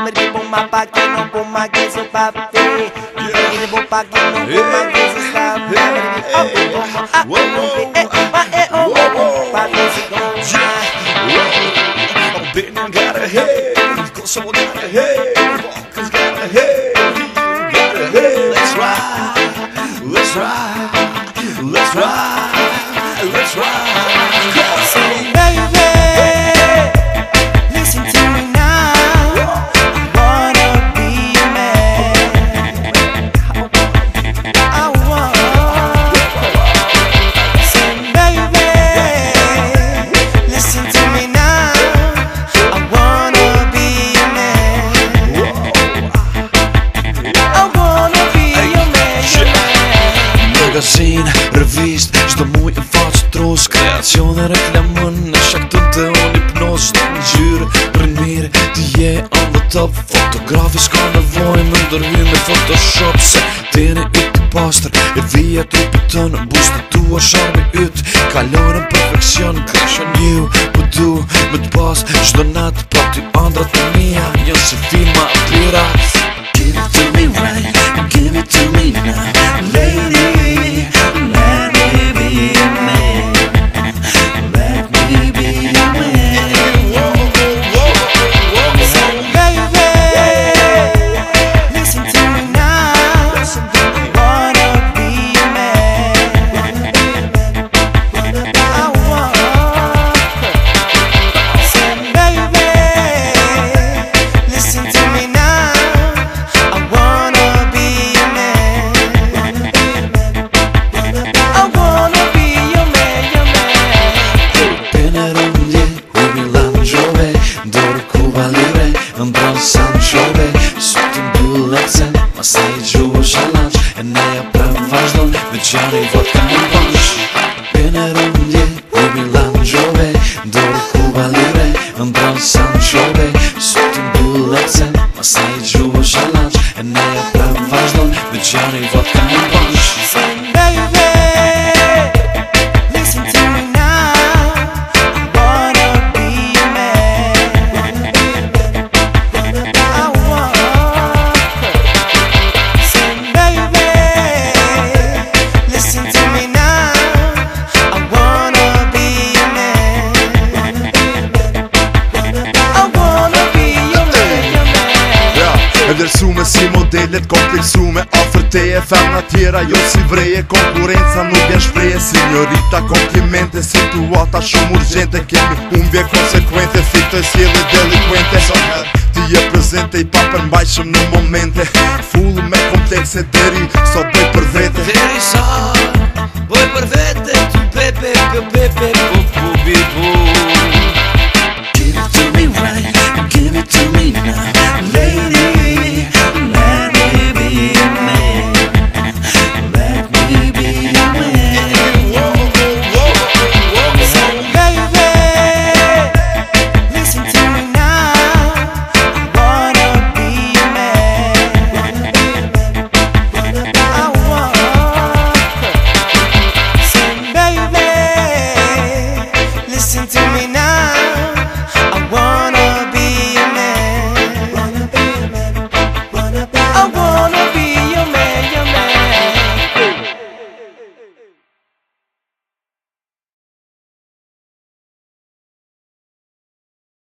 Hombre, bomba pa' que no no pa' got a head, got a head, got a head, got a head. Let's ride, let's ride. magazin, revist Shdo muj e faqë trus Kreacion dhe reklamën Në shaktën të unë i pnoz Shdo në gjyre, për në mirë Ti je on the top Fotografi s'ka në Më ndërmi me photoshop Se tene i të pastrë E vija të pitënë Bust të tua shërë po me ytë Kalorën perfekcion Crash on për du më të pasë Shdo natë Pra po ti andrat të mija Jënë si fi ma të Në pra në vazhdojnë, dhe qari vat ka në vosh Për në rëndje, për mila në gjove Dorë ku balire, në trajnë sa në qove Sot të bulë të zemë, ma se i pra vazhdojnë, dhe qari vat në vosh Neve si modelet kompleksume Afer te e femna tjera jo si vreje er Konkurenca nuk janë shpreje Si njërita komplimente Situata er shumë urgjente Kemi umbje konsekvente Fitoj si edhe delikvente Ti je er prezente i no në momente Full me komplekse deri Sa bëj për vete Deri sa